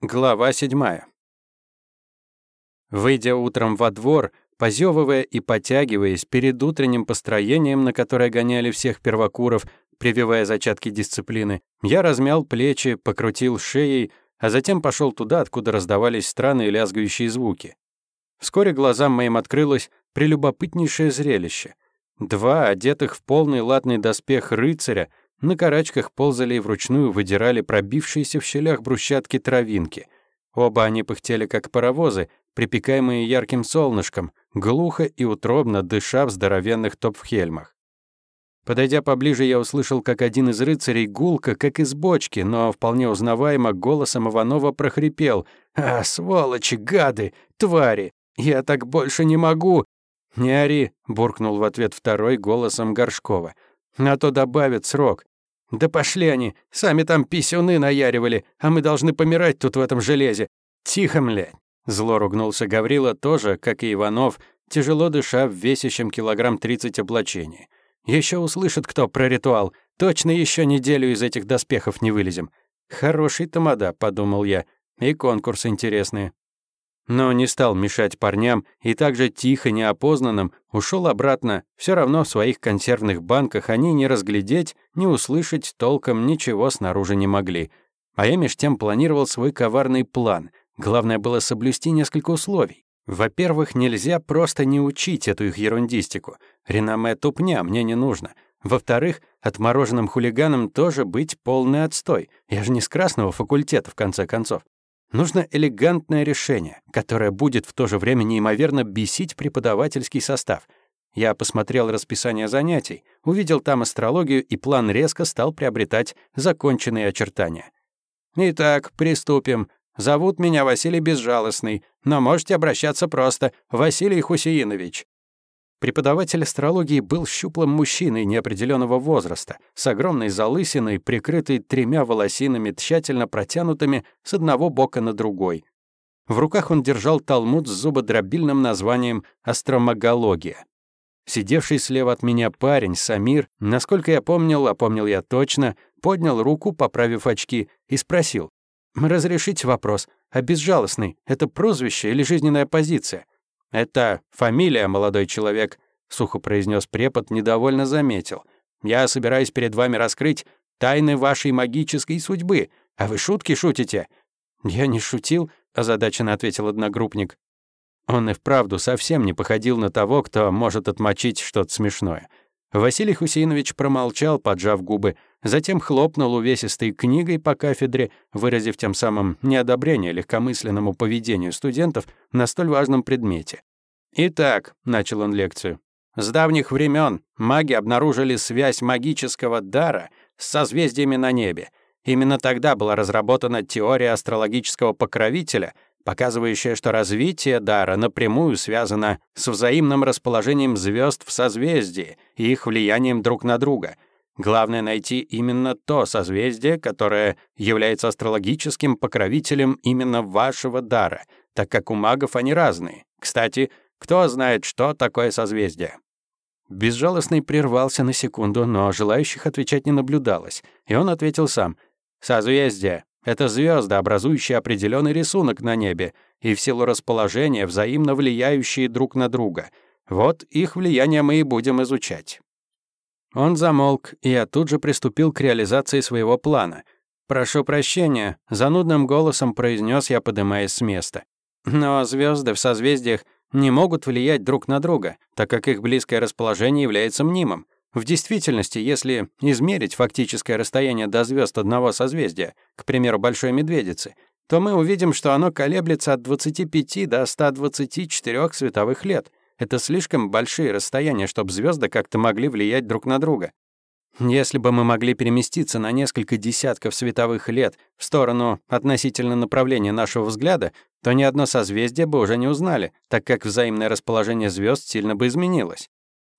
Глава седьмая. Выйдя утром во двор, позевывая и потягиваясь перед утренним построением, на которое гоняли всех первокуров, прививая зачатки дисциплины, я размял плечи, покрутил шеей, а затем пошел туда, откуда раздавались странные лязгающие звуки. Вскоре глазам моим открылось прелюбопытнейшее зрелище. Два, одетых в полный латный доспех рыцаря, на карачках ползали и вручную выдирали пробившиеся в щелях брусчатки травинки. Оба они пыхтели, как паровозы, припекаемые ярким солнышком, глухо и утробно дыша в здоровенных топфхельмах. Подойдя поближе, я услышал, как один из рыцарей гулко, как из бочки, но вполне узнаваемо голосом Иванова прохрипел. «А, сволочи, гады, твари! Я так больше не могу!» «Не ори!» — буркнул в ответ второй голосом Горшкова. «А то добавят срок. «Да пошли они! Сами там писюны наяривали, а мы должны помирать тут в этом железе! Тихо, млядь!» Зло ругнулся Гаврила тоже, как и Иванов, тяжело дыша в весящем килограмм тридцать облачении. Еще услышит кто про ритуал. Точно еще неделю из этих доспехов не вылезем. Хороший тамада, подумал я. И конкурс интересный но не стал мешать парням и также тихо, неопознанным ушел обратно. Все равно в своих консервных банках они не разглядеть, не услышать толком ничего снаружи не могли. А я меж тем планировал свой коварный план. Главное было соблюсти несколько условий. Во-первых, нельзя просто не учить эту их ерундистику. Реноме тупня мне не нужно. Во-вторых, отмороженным хулиганам тоже быть полный отстой. Я же не с красного факультета, в конце концов. Нужно элегантное решение, которое будет в то же время неимоверно бесить преподавательский состав. Я посмотрел расписание занятий, увидел там астрологию, и план резко стал приобретать законченные очертания. «Итак, приступим. Зовут меня Василий Безжалостный, но можете обращаться просто Василий Хусеинович. Преподаватель астрологии был щуплым мужчиной неопределенного возраста, с огромной залысиной, прикрытой тремя волосинами, тщательно протянутыми с одного бока на другой. В руках он держал талмуд с зубодробильным названием «Астромагология». Сидевший слева от меня парень, Самир, насколько я помнил, а помнил я точно, поднял руку, поправив очки, и спросил. «Разрешите вопрос. А безжалостный — это прозвище или жизненная позиция?» «Это фамилия, молодой человек», — сухо произнес препод, недовольно заметил. «Я собираюсь перед вами раскрыть тайны вашей магической судьбы, а вы шутки шутите». «Я не шутил», — озадаченно ответил одногруппник. Он и вправду совсем не походил на того, кто может отмочить что-то смешное. Василий Хусейнович промолчал, поджав губы, затем хлопнул увесистой книгой по кафедре, выразив тем самым неодобрение легкомысленному поведению студентов на столь важном предмете. «Итак», — начал он лекцию, — «с давних времен маги обнаружили связь магического дара с созвездиями на небе. Именно тогда была разработана теория астрологического покровителя — показывающая, что развитие дара напрямую связано с взаимным расположением звезд в созвездии и их влиянием друг на друга. Главное найти именно то созвездие, которое является астрологическим покровителем именно вашего дара, так как у магов они разные. Кстати, кто знает, что такое созвездие? Безжалостный прервался на секунду, но желающих отвечать не наблюдалось, и он ответил сам. «Созвездие это звезды, образующие определенный рисунок на небе, и в силу расположения взаимно влияющие друг на друга. Вот их влияние мы и будем изучать. Он замолк, и я тут же приступил к реализации своего плана. «Прошу прощения», — занудным голосом произнес я, поднимаясь с места. «Но звезды в созвездиях не могут влиять друг на друга, так как их близкое расположение является мнимым. В действительности, если измерить фактическое расстояние до звезд одного созвездия, к примеру, Большой Медведицы, то мы увидим, что оно колеблется от 25 до 124 световых лет. Это слишком большие расстояния, чтобы звезды как-то могли влиять друг на друга. Если бы мы могли переместиться на несколько десятков световых лет в сторону относительно направления нашего взгляда, то ни одно созвездие бы уже не узнали, так как взаимное расположение звезд сильно бы изменилось.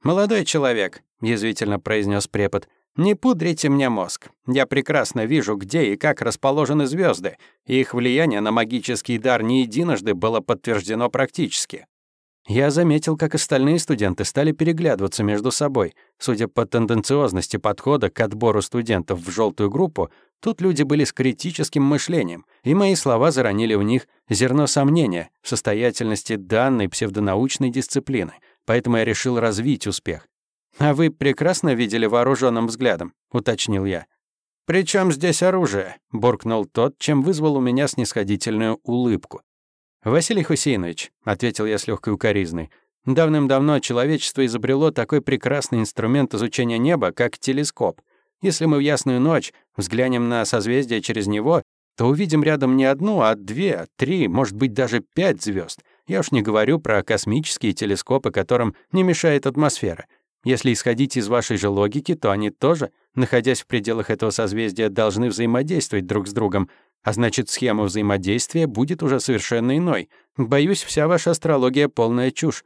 «Молодой человек», — язвительно произнес препод, «не пудрите мне мозг. Я прекрасно вижу, где и как расположены звезды, их влияние на магический дар не единожды было подтверждено практически. Я заметил, как остальные студенты стали переглядываться между собой. Судя по тенденциозности подхода к отбору студентов в желтую группу, тут люди были с критическим мышлением, и мои слова заронили в них зерно сомнения в состоятельности данной псевдонаучной дисциплины, поэтому я решил развить успех. «А вы прекрасно видели вооруженным взглядом», — уточнил я. «При чем здесь оружие?» — буркнул тот, чем вызвал у меня снисходительную улыбку. «Василий Хусейнович», — ответил я с легкой укоризной, «давным-давно человечество изобрело такой прекрасный инструмент изучения неба, как телескоп. Если мы в ясную ночь взглянем на созвездие через него, то увидим рядом не одну, а две, три, может быть, даже пять звезд. Я уж не говорю про космические телескопы, которым не мешает атмосфера. Если исходить из вашей же логики, то они тоже, находясь в пределах этого созвездия, должны взаимодействовать друг с другом, а значит, схема взаимодействия будет уже совершенно иной. Боюсь, вся ваша астрология — полная чушь.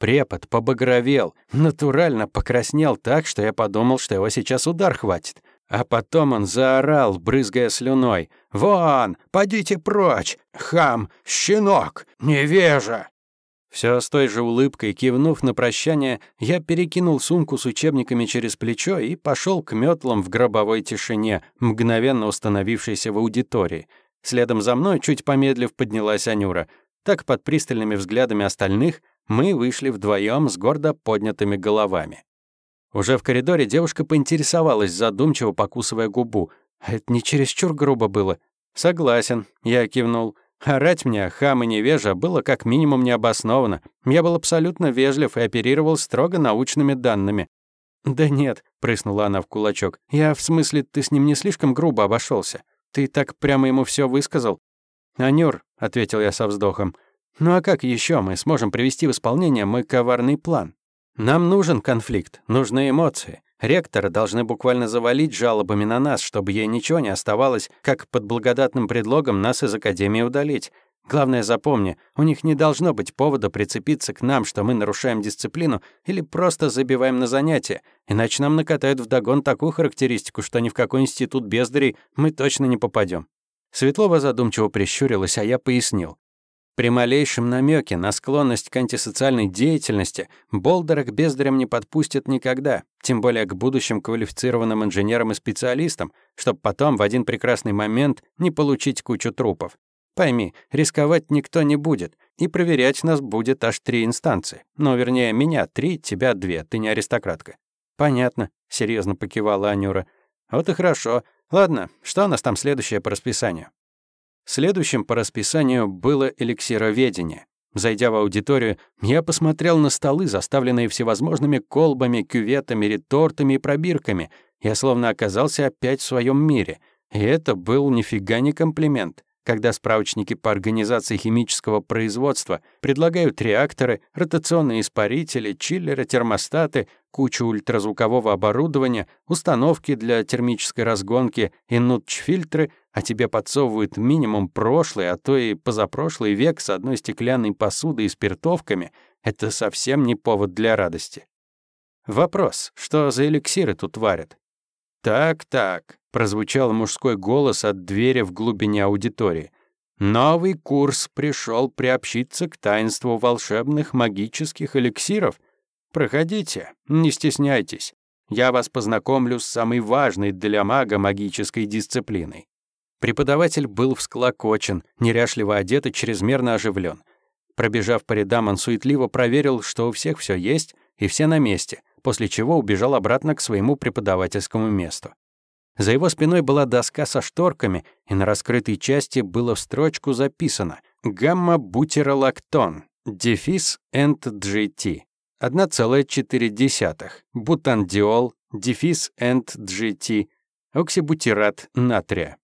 Препод побагровел, натурально покраснел так, что я подумал, что его сейчас удар хватит. А потом он заорал, брызгая слюной. «Вон! Подите прочь! Хам! Щенок! Невежа!» Все с той же улыбкой, кивнув на прощание, я перекинул сумку с учебниками через плечо и пошел к метлам в гробовой тишине, мгновенно установившейся в аудитории. Следом за мной, чуть помедлив, поднялась Анюра. Так, под пристальными взглядами остальных, мы вышли вдвоем с гордо поднятыми головами. Уже в коридоре девушка поинтересовалась, задумчиво покусывая губу. «А это не чересчур грубо было?» «Согласен», — я кивнул. Орать мне, хам и невежа, было как минимум необоснованно. Я был абсолютно вежлив и оперировал строго научными данными. «Да нет», — прыснула она в кулачок. «Я, в смысле, ты с ним не слишком грубо обошелся. Ты так прямо ему все высказал?» «Анюр», — ответил я со вздохом. «Ну а как еще мы сможем привести в исполнение мой коварный план? Нам нужен конфликт, нужны эмоции. Ректора должны буквально завалить жалобами на нас, чтобы ей ничего не оставалось, как под благодатным предлогом нас из Академии удалить. Главное, запомни, у них не должно быть повода прицепиться к нам, что мы нарушаем дисциплину или просто забиваем на занятия, иначе нам накатают вдогон такую характеристику, что ни в какой институт бездарей мы точно не попадем. Светлова задумчиво прищурилась, а я пояснил. При малейшем намеке на склонность к антисоциальной деятельности Болдера к бездарям не подпустят никогда, тем более к будущим квалифицированным инженерам и специалистам, чтобы потом в один прекрасный момент не получить кучу трупов. Пойми, рисковать никто не будет, и проверять нас будет аж три инстанции. Ну, вернее, меня три, тебя две, ты не аристократка. «Понятно», — серьезно покивала Анюра. «Вот и хорошо. Ладно, что у нас там следующее по расписанию?» Следующим по расписанию было эликсироведение. Зайдя в аудиторию, я посмотрел на столы, заставленные всевозможными колбами, кюветами, ретортами и пробирками. Я словно оказался опять в своем мире. И это был нифига не комплимент когда справочники по организации химического производства предлагают реакторы, ротационные испарители, чиллеры, термостаты, кучу ультразвукового оборудования, установки для термической разгонки и нутч-фильтры, а тебе подсовывают минимум прошлый, а то и позапрошлый век с одной стеклянной посудой и спиртовками, это совсем не повод для радости. Вопрос, что за эликсиры тут варят? Так-так, прозвучал мужской голос от двери в глубине аудитории. Новый курс пришел приобщиться к таинству волшебных магических эликсиров. Проходите, не стесняйтесь. Я вас познакомлю с самой важной для мага магической дисциплиной. Преподаватель был всклокочен, неряшливо одет и чрезмерно оживлен. Пробежав по рядам, он суетливо проверил, что у всех все есть и все на месте, после чего убежал обратно к своему преподавательскому месту. За его спиной была доска со шторками, и на раскрытой части было в строчку записано «Гамма-бутеролактон, дефис GT, 1,4, бутандиол, дефис GT, оксибутират натрия».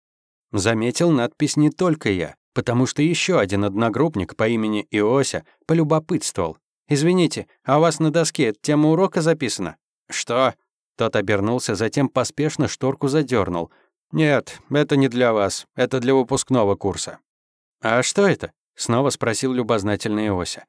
Заметил надпись не только я, потому что еще один одногруппник по имени Иося полюбопытствовал. «Извините, а у вас на доске тема урока записана?» «Что?» Тот обернулся, затем поспешно шторку задернул. «Нет, это не для вас. Это для выпускного курса». «А что это?» — снова спросил любознательный Ося.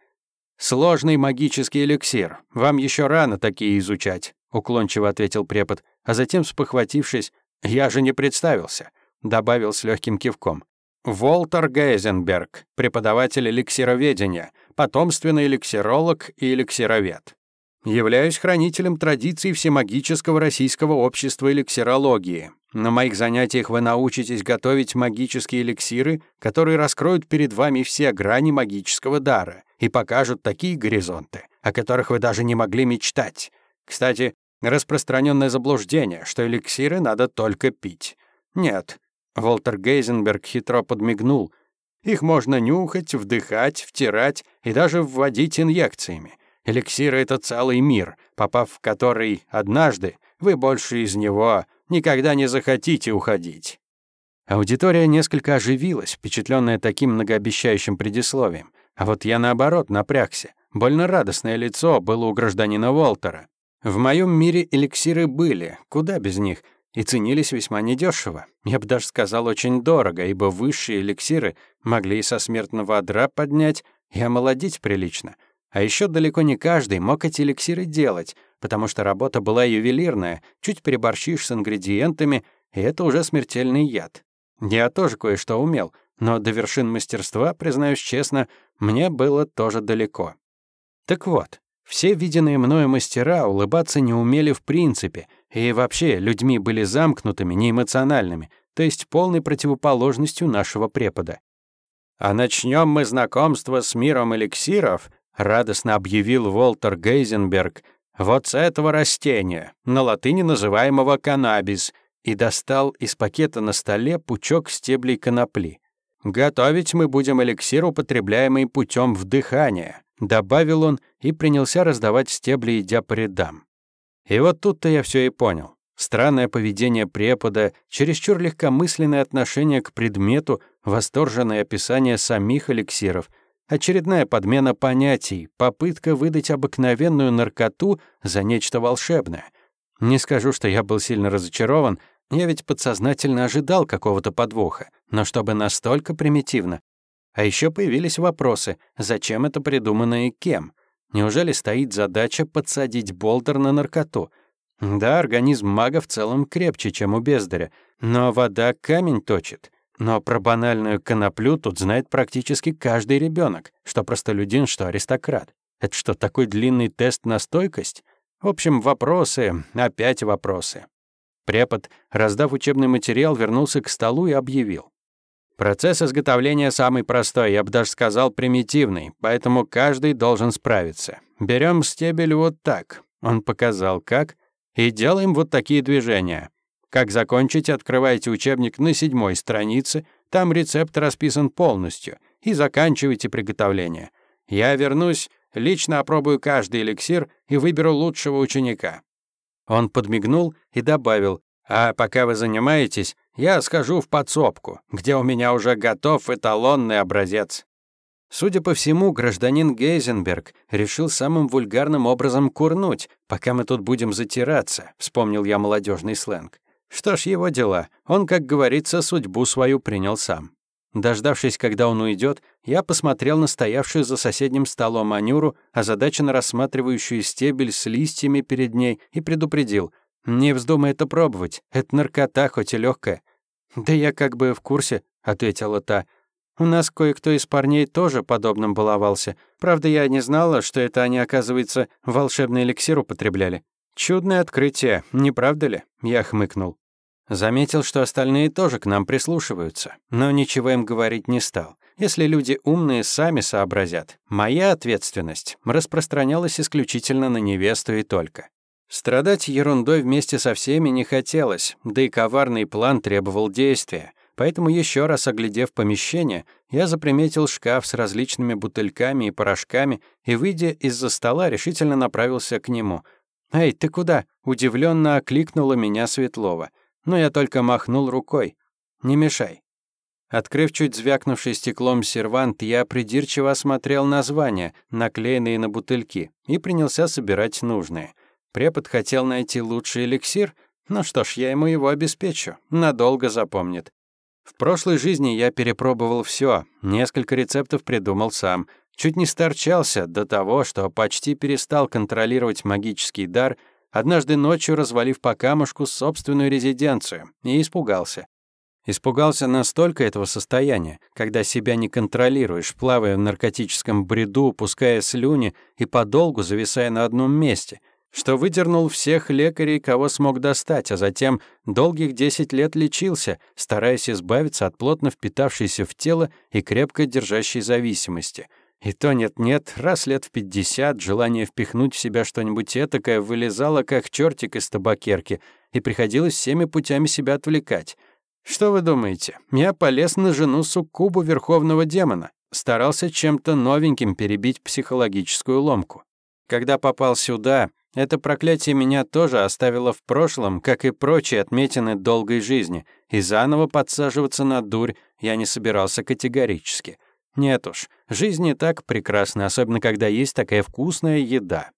«Сложный магический эликсир. Вам еще рано такие изучать», — уклончиво ответил препод, а затем, спохватившись, «Я же не представился», — добавил с легким кивком. «Волтер Гейзенберг, преподаватель эликсироведения, потомственный эликсиролог и эликсировед. Являюсь хранителем традиций всемагического российского общества эликсирологии. На моих занятиях вы научитесь готовить магические эликсиры, которые раскроют перед вами все грани магического дара и покажут такие горизонты, о которых вы даже не могли мечтать. Кстати, распространенное заблуждение, что эликсиры надо только пить. Нет. Волтер Гейзенберг хитро подмигнул. Их можно нюхать, вдыхать, втирать и даже вводить инъекциями. Эликсиры — это целый мир, попав в который однажды, вы больше из него никогда не захотите уходить. Аудитория несколько оживилась, впечатленная таким многообещающим предисловием. А вот я, наоборот, напрягся. Больно радостное лицо было у гражданина Волтера. В моем мире эликсиры были, куда без них, и ценились весьма недешево. Я бы даже сказал, очень дорого, ибо высшие эликсиры могли и со смертного одра поднять, и омолодить прилично — а еще далеко не каждый мог эти эликсиры делать, потому что работа была ювелирная, чуть переборщишь с ингредиентами, и это уже смертельный яд. Я тоже кое-что умел, но до вершин мастерства, признаюсь честно, мне было тоже далеко. Так вот, все виденные мною мастера улыбаться не умели в принципе, и вообще людьми были замкнутыми, неэмоциональными, то есть полной противоположностью нашего препода. А начнем мы знакомство с миром эликсиров радостно объявил Волтер Гейзенберг, вот с этого растения, на латыни называемого каннабис, и достал из пакета на столе пучок стеблей конопли. «Готовить мы будем эликсир, употребляемый путем вдыхания», добавил он и принялся раздавать стебли, идя по рядам. И вот тут-то я все и понял. Странное поведение препода, чересчур легкомысленное отношение к предмету, восторженное описание самих эликсиров — Очередная подмена понятий, попытка выдать обыкновенную наркоту за нечто волшебное. Не скажу, что я был сильно разочарован, я ведь подсознательно ожидал какого-то подвоха, но чтобы настолько примитивно. А еще появились вопросы, зачем это придумано и кем? Неужели стоит задача подсадить болтер на наркоту? Да, организм мага в целом крепче, чем у бездаря, но вода камень точит. Но про банальную коноплю тут знает практически каждый ребенок, что простолюдин, что аристократ. Это что, такой длинный тест на стойкость? В общем, вопросы, опять вопросы. Препод, раздав учебный материал, вернулся к столу и объявил. Процесс изготовления самый простой, я бы даже сказал примитивный, поэтому каждый должен справиться. Берем стебель вот так. Он показал как. И делаем вот такие движения. Как закончить, открывайте учебник на седьмой странице, там рецепт расписан полностью, и заканчивайте приготовление. Я вернусь, лично опробую каждый эликсир и выберу лучшего ученика». Он подмигнул и добавил, «А пока вы занимаетесь, я схожу в подсобку, где у меня уже готов эталонный образец». Судя по всему, гражданин Гейзенберг решил самым вульгарным образом курнуть, пока мы тут будем затираться, вспомнил я молодежный сленг. Что ж, его дела. Он, как говорится, судьбу свою принял сам. Дождавшись, когда он уйдет, я посмотрел на стоявшую за соседним столом Анюру, озадаченно рассматривающую стебель с листьями перед ней, и предупредил. «Не вздумай это пробовать. Это наркота, хоть и легкая. «Да я как бы в курсе», — ответила та. «У нас кое-кто из парней тоже подобным баловался. Правда, я не знала, что это они, оказывается, волшебный эликсир употребляли. «Чудное открытие, не правда ли?» — я хмыкнул. Заметил, что остальные тоже к нам прислушиваются, но ничего им говорить не стал. Если люди умные сами сообразят, моя ответственность распространялась исключительно на невесту и только. Страдать ерундой вместе со всеми не хотелось, да и коварный план требовал действия. Поэтому еще раз оглядев помещение, я заприметил шкаф с различными бутыльками и порошками и, выйдя из-за стола, решительно направился к нему — «Эй, ты куда?» — удивленно окликнула меня Светлова. Но я только махнул рукой. «Не мешай». Открыв чуть звякнувший стеклом сервант, я придирчиво осмотрел названия, наклеенные на бутыльки, и принялся собирать нужные. Препод хотел найти лучший эликсир, ну что ж, я ему его обеспечу, надолго запомнит. В прошлой жизни я перепробовал все, несколько рецептов придумал сам, Чуть не сторчался до того, что почти перестал контролировать магический дар, однажды ночью развалив по камушку собственную резиденцию, и испугался. Испугался настолько этого состояния, когда себя не контролируешь, плавая в наркотическом бреду, пуская слюни и подолгу зависая на одном месте, что выдернул всех лекарей, кого смог достать, а затем долгих 10 лет лечился, стараясь избавиться от плотно впитавшейся в тело и крепко держащей зависимости. И то нет-нет, раз лет в 50 желание впихнуть в себя что-нибудь этакое вылезало, как чертик из табакерки, и приходилось всеми путями себя отвлекать. Что вы думаете? Я полез на жену суккубу верховного демона, старался чем-то новеньким перебить психологическую ломку. Когда попал сюда, это проклятие меня тоже оставило в прошлом, как и прочие отметины долгой жизни, и заново подсаживаться на дурь я не собирался категорически. Нет уж, жизнь не так прекрасна, особенно когда есть такая вкусная еда.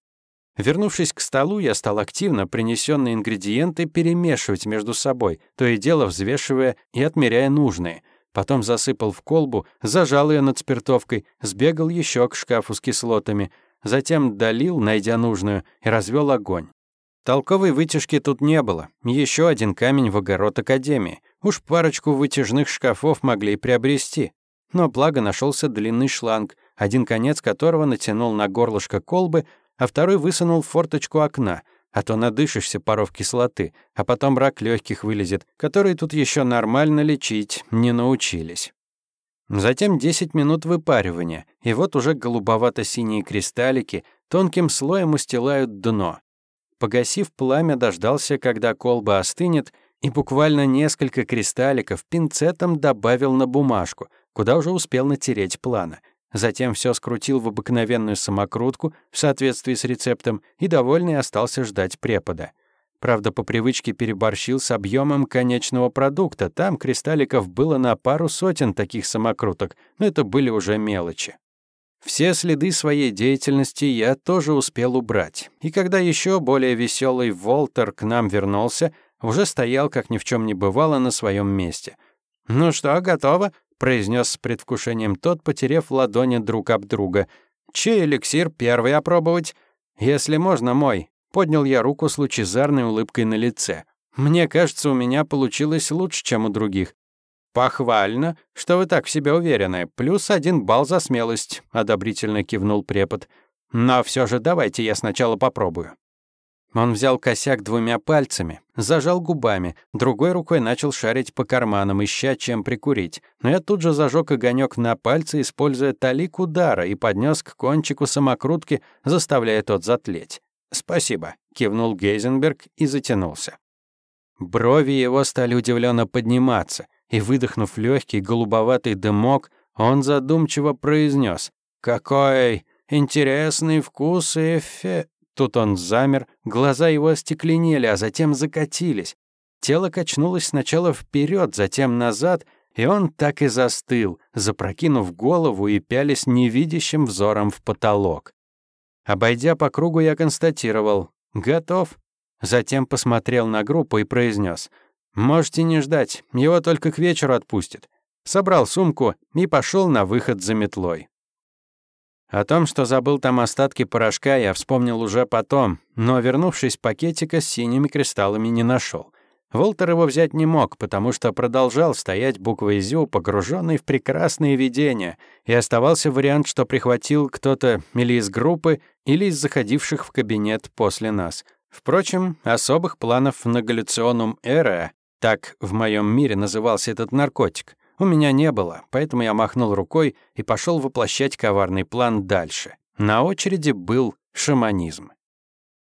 Вернувшись к столу, я стал активно принесенные ингредиенты перемешивать между собой, то и дело взвешивая и отмеряя нужные. Потом засыпал в колбу, зажал ее над спиртовкой, сбегал еще к шкафу с кислотами — затем долил, найдя нужную, и развел огонь. Толковой вытяжки тут не было. Еще один камень в огород Академии. Уж парочку вытяжных шкафов могли приобрести. Но благо нашелся длинный шланг, один конец которого натянул на горлышко колбы, а второй высунул в форточку окна, а то надышишься паров кислоты, а потом рак легких вылезет, который тут еще нормально лечить не научились. Затем 10 минут выпаривания, и вот уже голубовато-синие кристаллики тонким слоем устилают дно. Погасив пламя, дождался, когда колба остынет, и буквально несколько кристалликов пинцетом добавил на бумажку, куда уже успел натереть плана. Затем все скрутил в обыкновенную самокрутку в соответствии с рецептом и довольный остался ждать препода. Правда, по привычке переборщил с объемом конечного продукта. Там кристалликов было на пару сотен таких самокруток, но это были уже мелочи. Все следы своей деятельности я тоже успел убрать. И когда еще более веселый Волтер к нам вернулся, уже стоял, как ни в чем не бывало, на своем месте. «Ну что, готово?» — произнес с предвкушением тот, потеряв ладони друг об друга. «Чей эликсир первый опробовать?» «Если можно, мой», Поднял я руку с лучезарной улыбкой на лице. Мне кажется, у меня получилось лучше, чем у других. «Похвально, что вы так в себе уверены. Плюс один балл за смелость», — одобрительно кивнул препод. «Но все же давайте я сначала попробую». Он взял косяк двумя пальцами, зажал губами, другой рукой начал шарить по карманам, ища чем прикурить. Но я тут же зажег огонек на пальце, используя талик удара, и поднес к кончику самокрутки, заставляя тот затлеть. «Спасибо», — кивнул Гейзенберг и затянулся. Брови его стали удивленно подниматься, и, выдохнув легкий голубоватый дымок, он задумчиво произнес: «Какой интересный вкус и эффе...» Тут он замер, глаза его остекленели, а затем закатились. Тело качнулось сначала вперед, затем назад, и он так и застыл, запрокинув голову и пялись невидящим взором в потолок. Обойдя по кругу, я констатировал «Готов». Затем посмотрел на группу и произнес «Можете не ждать, его только к вечеру отпустят». Собрал сумку и пошел на выход за метлой. О том, что забыл там остатки порошка, я вспомнил уже потом, но, вернувшись, пакетика с синими кристаллами не нашел. Волтер его взять не мог, потому что продолжал стоять буквой «Зю», погруженный в прекрасные видения, и оставался вариант, что прихватил кто-то или из группы, или из заходивших в кабинет после нас. Впрочем, особых планов на галлюционум эра, так в моем мире назывался этот наркотик, у меня не было, поэтому я махнул рукой и пошел воплощать коварный план дальше. На очереди был шаманизм.